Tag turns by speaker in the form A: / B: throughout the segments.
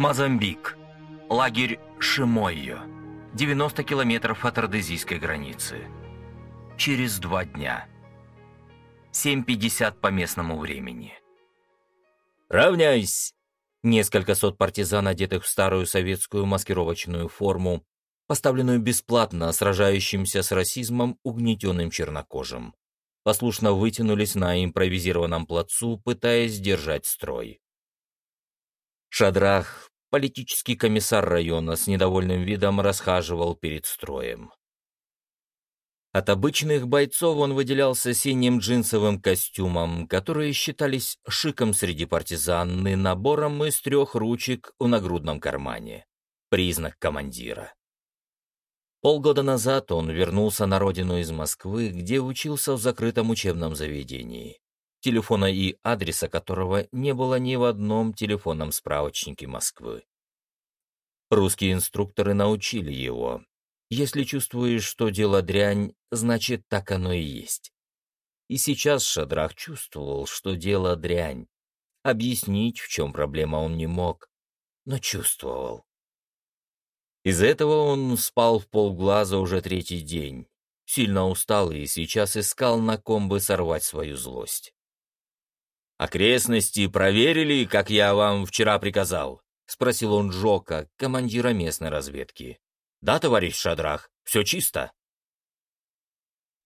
A: Мозамбик. Лагерь Шимойо. 90 километров от родезийской границы. Через два дня. 7.50 по местному времени.
B: «Равняйсь!» Несколько сот партизан, одетых в старую советскую маскировочную форму, поставленную бесплатно сражающимся с расизмом угнетенным чернокожим, послушно вытянулись на импровизированном плацу, пытаясь держать строй. Шадрах, политический комиссар района, с недовольным видом расхаживал перед строем. От обычных бойцов он выделялся синим джинсовым костюмом, которые считались шиком среди партизан и набором из трех ручек в нагрудном кармане. Признак командира. Полгода назад он вернулся на родину из Москвы, где учился в закрытом учебном заведении, телефона и адреса которого не было ни в одном телефонном справочнике Москвы. Русские инструкторы научили его, если чувствуешь, что дело дрянь, значит, так оно и есть. И сейчас Шадрах чувствовал, что дело дрянь. Объяснить, в чем проблема, он не мог, но чувствовал. Из-за этого он спал в полглаза уже третий день. Сильно устал и сейчас искал, на ком бы сорвать свою злость. «Окрестности проверили, как я вам вчера приказал?» — спросил он Джока, командира местной разведки. «Да, товарищ Шадрах, все чисто?»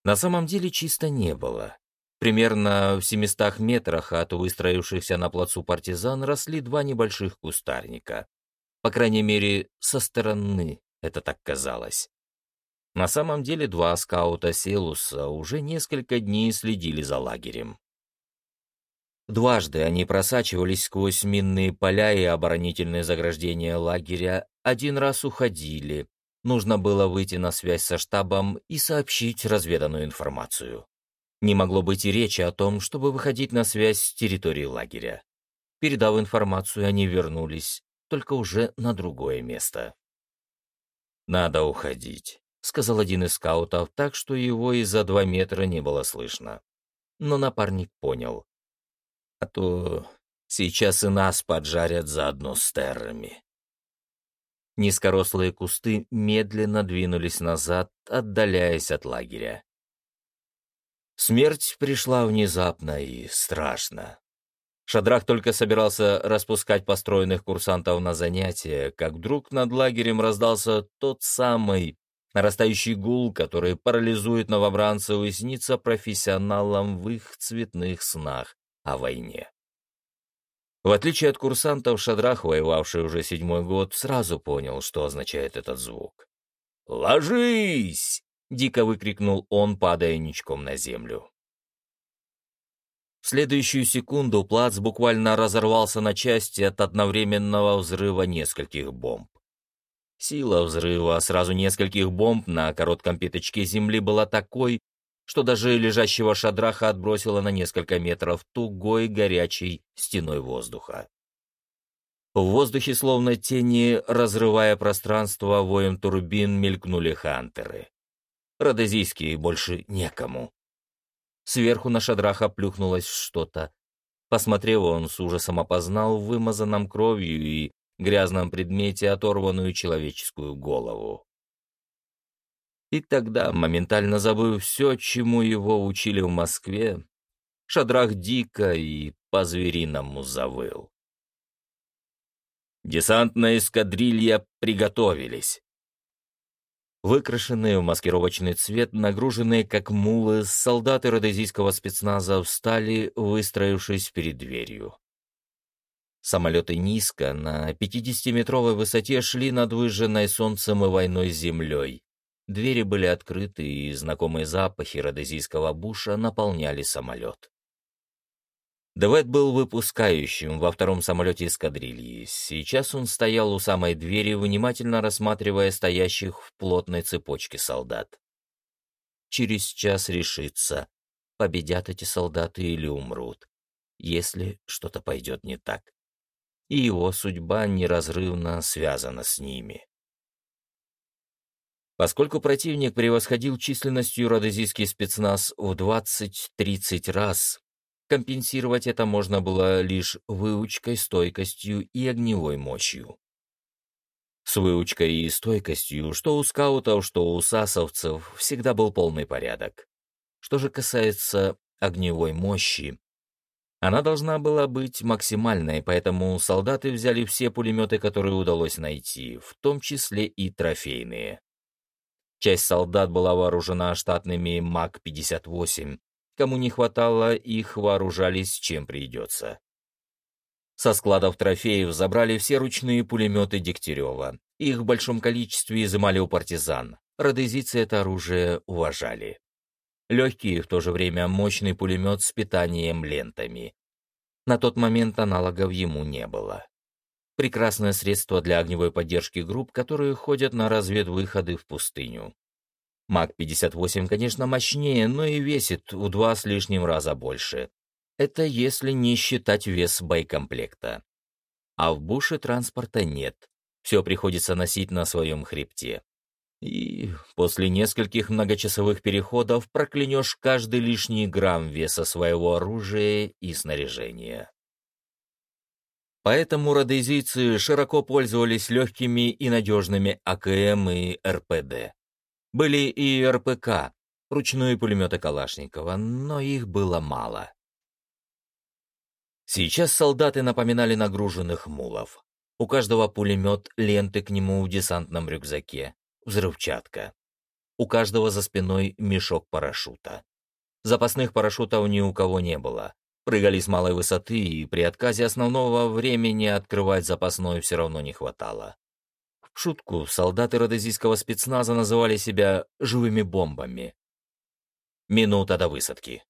B: На самом деле чисто не было. Примерно в семистах метрах от выстроившихся на плацу партизан росли два небольших кустарника. По крайней мере, со стороны это так казалось. На самом деле два скаута Селуса уже несколько дней следили за лагерем. Дважды они просачивались сквозь минные поля и оборонительные заграждения лагеря, один раз уходили, Нужно было выйти на связь со штабом и сообщить разведанную информацию. Не могло быть и речи о том, чтобы выходить на связь с территории лагеря. Передав информацию, они вернулись, только уже на другое место. «Надо уходить», — сказал один из скаутов так, что его из-за два метра не было слышно. Но напарник понял. «А то сейчас и нас поджарят заодно с террами». Низкорослые кусты медленно двинулись назад, отдаляясь от лагеря. Смерть пришла внезапно и страшно. Шадрах только собирался распускать построенных курсантов на занятия, как вдруг над лагерем раздался тот самый нарастающий гул, который парализует новобранцев и снится профессионалам в их цветных снах о войне. В отличие от курсантов, Шадрах, воевавший уже седьмой год, сразу понял, что означает этот звук. «Ложись!» — дико выкрикнул он, падая ничком на землю. В следующую секунду плац буквально разорвался на части от одновременного взрыва нескольких бомб. Сила взрыва сразу нескольких бомб на коротком пятачке земли была такой, что даже лежащего шадраха отбросило на несколько метров тугой горячей стеной воздуха. В воздухе, словно тени, разрывая пространство, воем турбин мелькнули хантеры. Родозийские больше некому. Сверху на шадраха плюхнулось что-то. Посмотрев, он с ужасом опознал в вымазанном кровью и грязном предмете оторванную человеческую голову. И тогда, моментально забыв все, чему его учили в Москве, Шадрах дико и по-звериному завыл. Десантная эскадрилья приготовились. Выкрашенные в маскировочный цвет, нагруженные как мулы, солдаты родезийского спецназа встали, выстроившись перед дверью. Самолеты низко, на 50-метровой высоте шли над выжженной солнцем и войной землей, Двери были открыты, и знакомые запахи родезийского буша наполняли самолет. Девет был выпускающим во втором самолете эскадрильи. Сейчас он стоял у самой двери, внимательно рассматривая стоящих в плотной цепочке солдат. Через час решится, победят эти солдаты или умрут, если что-то пойдет не так. И его судьба неразрывно связана с ними. Поскольку противник превосходил численностью родозийский спецназ в 20-30 раз, компенсировать это можно было лишь выучкой, стойкостью и огневой мощью. С выучкой и стойкостью, что у скаутов, что у сасовцев, всегда был полный порядок. Что же касается огневой мощи, она должна была быть максимальной, поэтому солдаты взяли все пулеметы, которые удалось найти, в том числе и трофейные. Часть солдат была вооружена штатными МАК-58. Кому не хватало, их вооружались чем придется. Со складов трофеев забрали все ручные пулеметы Дегтярева. Их в большом количестве изымали у партизан. Родезийцы это оружие уважали. Легкий и в то же время мощный пулемет с питанием лентами. На тот момент аналогов ему не было. Прекрасное средство для огневой поддержки групп, которые ходят на разведвыходы в пустыню. МАК-58, конечно, мощнее, но и весит в два с лишним раза больше. Это если не считать вес боекомплекта. А в буше транспорта нет. Все приходится носить на своем хребте. И после нескольких многочасовых переходов проклянешь каждый лишний грамм веса своего оружия и снаряжения. Поэтому родезийцы широко пользовались легкими и надежными АКМ и РПД. Были и РПК, ручные пулеметы Калашникова, но их было мало. Сейчас солдаты напоминали нагруженных мулов. У каждого пулемет, ленты к нему в десантном рюкзаке, взрывчатка. У каждого за спиной мешок парашюта. Запасных парашютов ни у кого не было. Прыгали с малой высоты, и при отказе основного времени открывать запасной все равно не хватало. В шутку солдаты родозийского спецназа называли себя «живыми бомбами». Минута до высадки.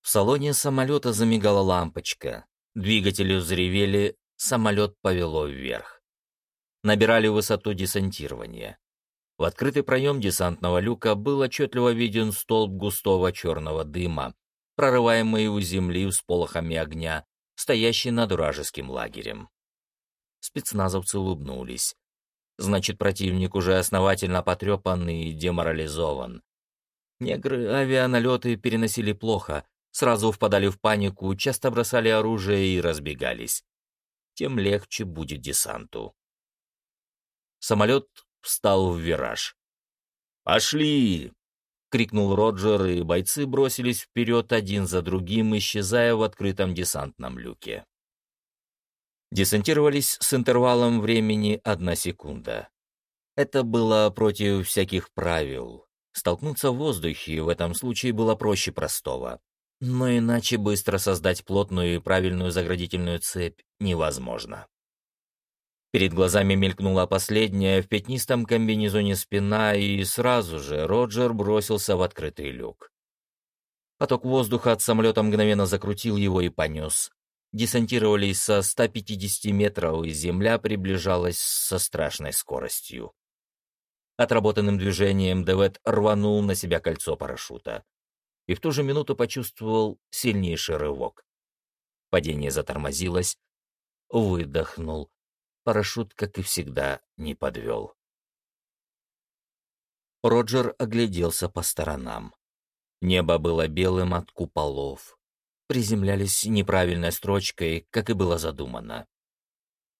B: В салоне самолета замигала лампочка. Двигатели взревели, самолет повело вверх. Набирали высоту десантирования. В открытый проем десантного люка был отчетливо виден столб густого черного дыма, прорываемый у земли с полохами огня, стоящий над вражеским лагерем. Спецназовцы улыбнулись. Значит, противник уже основательно потрепан и деморализован. Негры авианалеты переносили плохо, сразу впадали в панику, часто бросали оружие и разбегались. Тем легче будет десанту. Самолет встал в вираж. «Пошли!» — крикнул Роджер, и бойцы бросились вперед один за другим, исчезая в открытом десантном люке. Десантировались с интервалом времени одна секунда. Это было против всяких правил. Столкнуться в воздухе в этом случае было проще простого но иначе быстро создать плотную и правильную заградительную цепь невозможно. Перед глазами мелькнула последняя в пятнистом комбинезоне спина, и сразу же Роджер бросился в открытый люк. Поток воздуха от самолета мгновенно закрутил его и понес. Десантировались со 150 метров, и земля приближалась со страшной скоростью. Отработанным движением Девет рванул на себя кольцо парашюта и в ту же минуту почувствовал сильнейший рывок. Падение затормозилось, выдохнул. Парашют, как и всегда, не подвел. Роджер огляделся по сторонам. Небо было белым от куполов. Приземлялись неправильной строчкой, как и было задумано.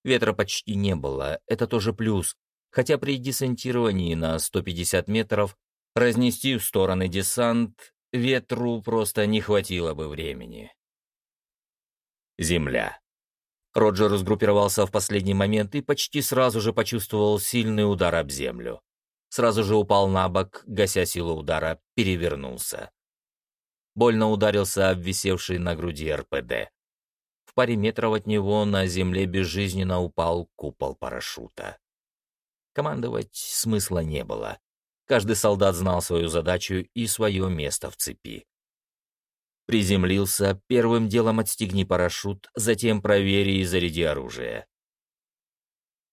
B: Ветра почти не было, это тоже плюс, хотя при десантировании на 150 метров разнести в стороны десант Ветру просто не хватило бы времени. Земля. Роджер сгруппировался в последний момент и почти сразу же почувствовал сильный удар об землю. Сразу же упал на бок, гася силу удара, перевернулся. Больно ударился об висевший на груди РПД. В паре метров от него на земле безжизненно упал купол парашюта. Командовать смысла не было. Каждый солдат знал свою задачу и свое место в цепи. Приземлился, первым делом отстегни парашют, затем провери и заряди оружие.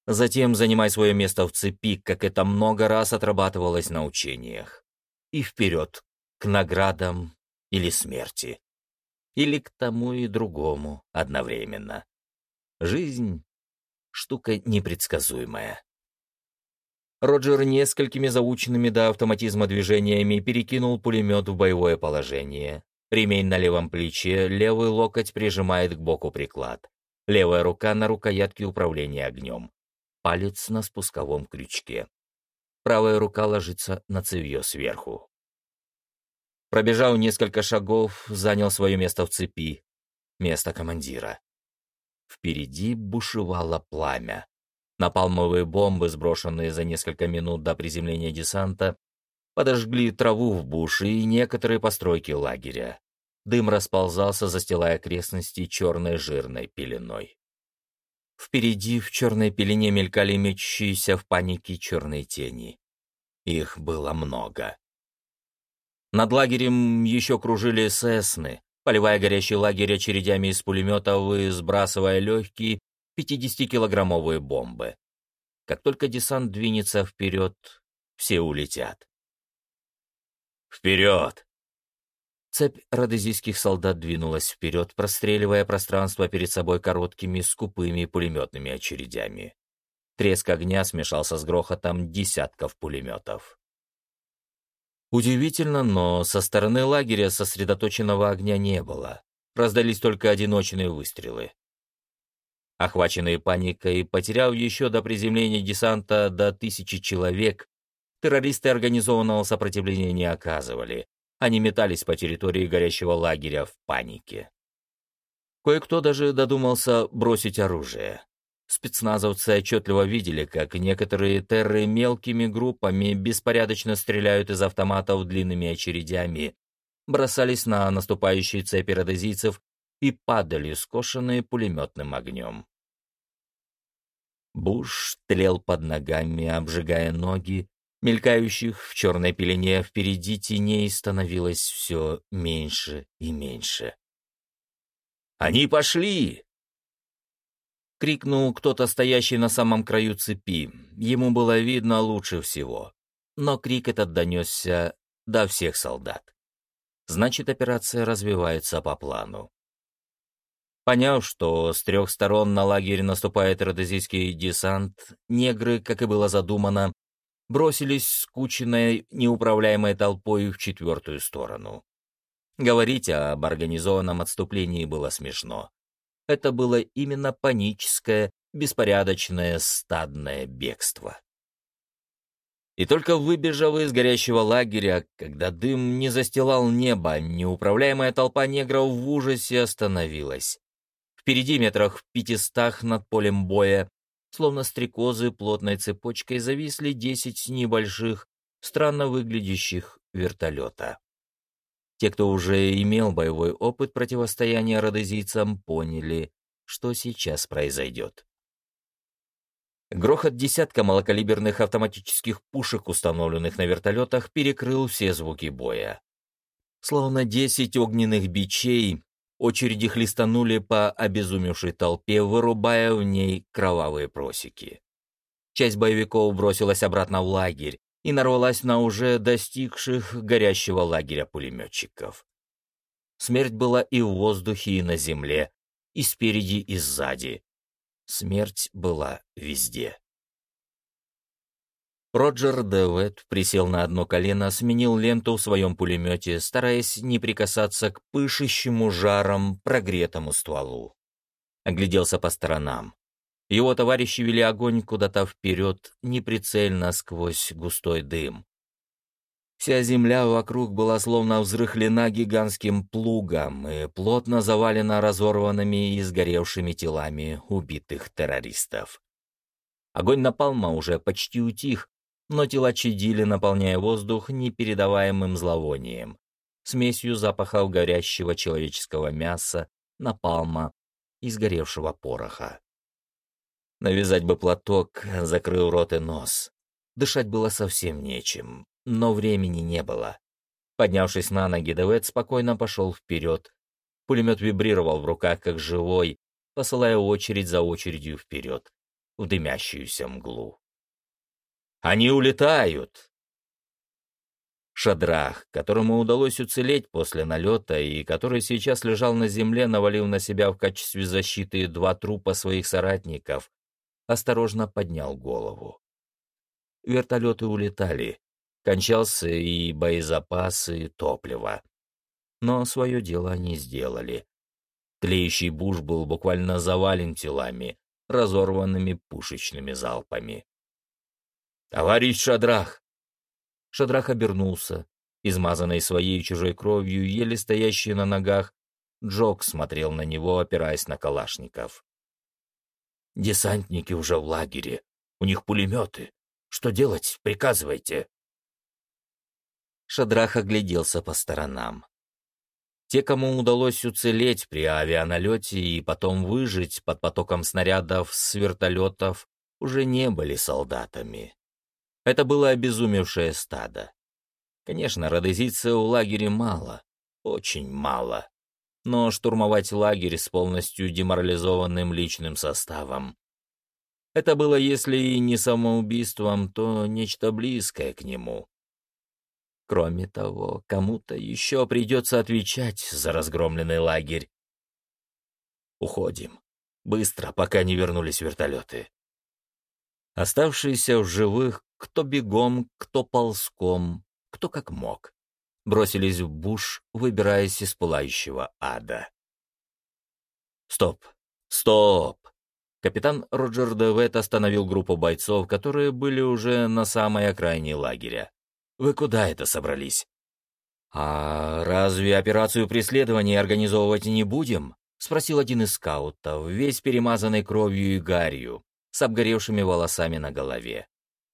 B: Затем занимай свое место в цепи, как это много раз отрабатывалось на учениях. И вперед, к наградам или смерти. Или к тому и другому одновременно. Жизнь — штука непредсказуемая. Роджер несколькими заученными до автоматизма движениями перекинул пулемет в боевое положение. Ремень на левом плече, левый локоть прижимает к боку приклад. Левая рука на рукоятке управления огнем. палец на спусковом крючке. Правая рука ложится на цевье сверху. Пробежав несколько шагов, занял свое место в цепи, место командира. Впереди бушевало пламя. Напалмовые бомбы, сброшенные за несколько минут до приземления десанта, подожгли траву в буше и некоторые постройки лагеря. Дым расползался, застилая окрестности черной жирной пеленой. Впереди в черной пелене мелькали мечущиеся в панике черные тени. Их было много. Над лагерем еще кружили сесны, поливая горящий лагерь очередями из пулеметов и сбрасывая легкие 50-килограммовые бомбы. Как только десант двинется вперед, все улетят. «Вперед!» Цепь родезийских солдат двинулась вперед, простреливая пространство перед собой короткими, скупыми пулеметными очередями. Треск огня смешался с грохотом десятков пулеметов. Удивительно, но со стороны лагеря сосредоточенного огня не было. Раздались только одиночные выстрелы. Охваченные паникой, потеряв еще до приземления десанта до тысячи человек, террористы организованного сопротивления не оказывали. Они метались по территории горящего лагеря в панике. Кое-кто даже додумался бросить оружие. Спецназовцы отчетливо видели, как некоторые терры мелкими группами беспорядочно стреляют из автоматов длинными очередями, бросались на наступающие цепи родозийцев и падали, скошенные пулеметным огнем. Буш тлел под ногами, обжигая ноги, мелькающих в черной пелене впереди теней становилось все меньше и меньше. «Они пошли!» — крикнул кто-то, стоящий на самом краю цепи. Ему было видно лучше всего. Но крик этот донесся до всех солдат. Значит, операция развивается по плану. Поняв, что с трех сторон на лагерь наступает родозийский десант, негры, как и было задумано, бросились скученной, неуправляемой толпой в четвертую сторону. Говорить об организованном отступлении было смешно. Это было именно паническое, беспорядочное стадное бегство. И только выбежав из горящего лагеря, когда дым не застилал небо, неуправляемая толпа негров в ужасе остановилась. Впереди метрах в пятистах над полем боя, словно стрекозы плотной цепочкой, зависли десять небольших, странно выглядящих вертолета. Те, кто уже имел боевой опыт противостояния родезийцам, поняли, что сейчас произойдет. Грохот десятка малокалиберных автоматических пушек, установленных на вертолетах, перекрыл все звуки боя. Словно десять огненных бичей, Очереди хлестанули по обезумевшей толпе, вырубая в ней кровавые просеки. Часть боевиков бросилась обратно в лагерь и нарвалась на уже достигших горящего лагеря пулеметчиков. Смерть была и в воздухе, и на земле, и спереди, и сзади. Смерть была везде. Роджер Девет присел на одно колено, сменил ленту в своем пулемете, стараясь не прикасаться к пышущему жаром прогретому стволу. Огляделся по сторонам. Его товарищи вели огонь куда-то вперед, неприцельно сквозь густой дым. Вся земля вокруг была словно взрыхлена гигантским плугом и плотно завалена разорванными и сгоревшими телами убитых террористов. Огонь напалма уже почти утих, но тела чадили, наполняя воздух непередаваемым зловонием, смесью запахов горящего человеческого мяса, напалма и сгоревшего пороха. Навязать бы платок, закрыл рот и нос. Дышать было совсем нечем, но времени не было. Поднявшись на ноги, Девет спокойно пошел вперед. Пулемет вибрировал в руках, как живой, посылая очередь за очередью вперед, в дымящуюся мглу. Они улетают!» Шадрах, которому удалось уцелеть после налета и который сейчас лежал на земле, навалив на себя в качестве защиты два трупа своих соратников, осторожно поднял голову. Вертолеты улетали, кончался и боезапас, и топливо. Но свое дело они сделали. Тлеющий буш был буквально завален телами, разорванными пушечными залпами. «Товарищ Шадрах!» Шадрах обернулся. Измазанный своей чужой кровью, еле стоящий на ногах, Джок смотрел на него, опираясь на калашников. «Десантники уже в лагере. У них пулеметы. Что делать? Приказывайте». Шадрах огляделся по сторонам. Те, кому удалось уцелеть при авианалете и потом выжить под потоком снарядов с вертолетов, уже не были солдатами. Это было обезумевшее стадо. Конечно, родезийцев в лагере мало, очень мало. Но штурмовать лагерь с полностью деморализованным личным составом — это было, если и не самоубийством, то нечто близкое к нему. Кроме того, кому-то еще придется отвечать за разгромленный лагерь. Уходим. Быстро, пока не вернулись вертолеты. Оставшиеся в живых, кто бегом, кто ползком, кто как мог, бросились в буш, выбираясь из пылающего ада. Стоп! Стоп! Капитан Роджер Девет остановил группу бойцов, которые были уже на самой окраине лагеря. Вы куда это собрались?» «А разве операцию преследования организовывать не будем?» — спросил один из скаутов, весь перемазанный кровью и гарью, с обгоревшими волосами на голове.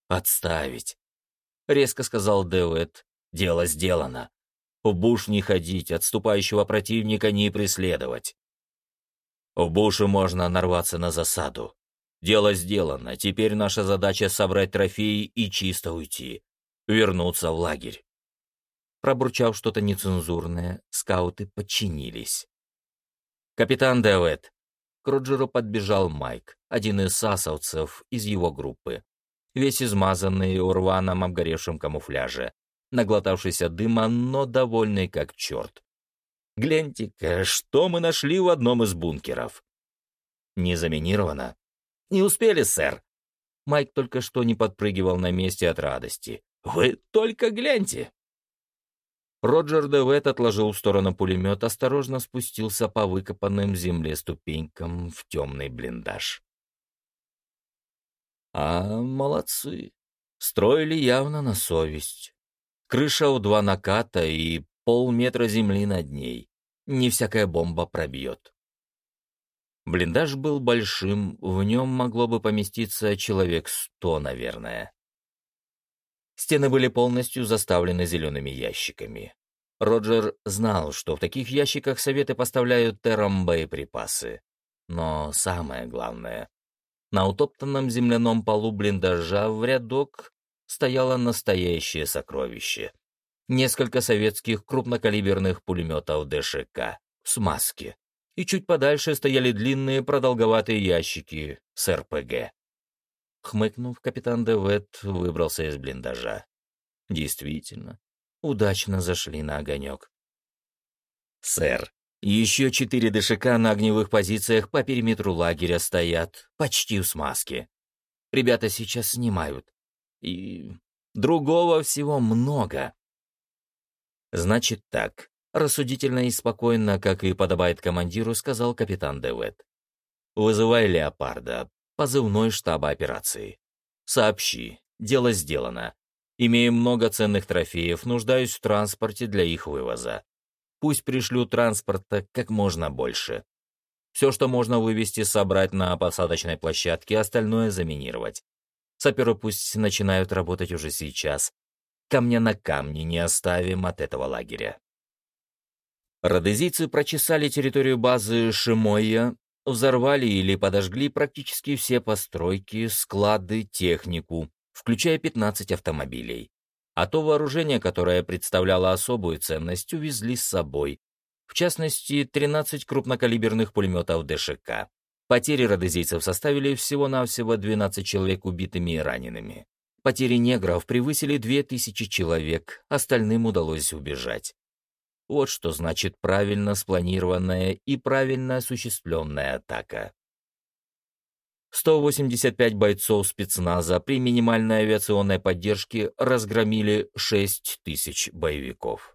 B: «Отставить!» — резко сказал Дэвид. «Дело сделано. В буш не ходить, отступающего противника не преследовать. В буше можно нарваться на засаду. Дело сделано, теперь наша задача собрать трофеи и чисто уйти вернуться в лагерь. Пробурчав что-то нецензурное, скауты подчинились. «Капитан Дэвид!» К Роджеру подбежал Майк, один из сасовцев из его группы, весь измазанный в рваном обгоревшем камуфляже, наглотавшийся дыма, но довольный как черт. «Гляньте-ка, что мы нашли в одном из бункеров!» «Не заминировано?» «Не успели, сэр!» Майк только что не подпрыгивал на месте от радости. Вы только гляньте!» Роджер Девет отложил в сторону пулемет, осторожно спустился по выкопанным земле ступенькам в темный блиндаж. А молодцы. Строили явно на совесть. Крыша у два наката и полметра земли над ней. Не всякая бомба пробьет. Блиндаж был большим, в нем могло бы поместиться человек сто, наверное. Стены были полностью заставлены зелеными ящиками. Роджер знал, что в таких ящиках советы поставляют террам боеприпасы. Но самое главное, на утоптанном земляном полу блиндажа в рядок стояло настоящее сокровище. Несколько советских крупнокалиберных пулеметов ДШК с маски. И чуть подальше стояли длинные продолговатые ящики с РПГ. Хмыкнув, капитан Девет выбрался из блиндажа. Действительно, удачно зашли на огонек. «Сэр, еще четыре ДШК на огневых позициях по периметру лагеря стоят, почти в смазке. Ребята сейчас снимают. И другого всего много». «Значит так», — рассудительно и спокойно, как и подобает командиру, сказал капитан Девет. «Вызывай леопарда, позывной штаба операции. Сообщи, дело сделано. Имею много ценных трофеев, нуждаюсь в транспорте для их вывоза. Пусть пришлют транспорта как можно больше. Все, что можно вывести, собрать на посадочной площадке, остальное заминировать. Саперы пусть начинают работать уже сейчас. Камня на камне не оставим от этого лагеря. Родезийцы прочесали территорию базы Шимойя, взорвали или подожгли практически все постройки, склады, технику, включая 15 автомобилей. А то вооружение, которое представляло особую ценность, увезли с собой. В частности, 13 крупнокалиберных пулеметов ДШК. Потери родезийцев составили всего-навсего 12 человек убитыми и ранеными. Потери негров превысили 2000 человек, остальным удалось убежать. Вот что значит правильно спланированная и правильно осуществленная атака. 185 бойцов спецназа при минимальной авиационной поддержке разгромили 6 тысяч боевиков.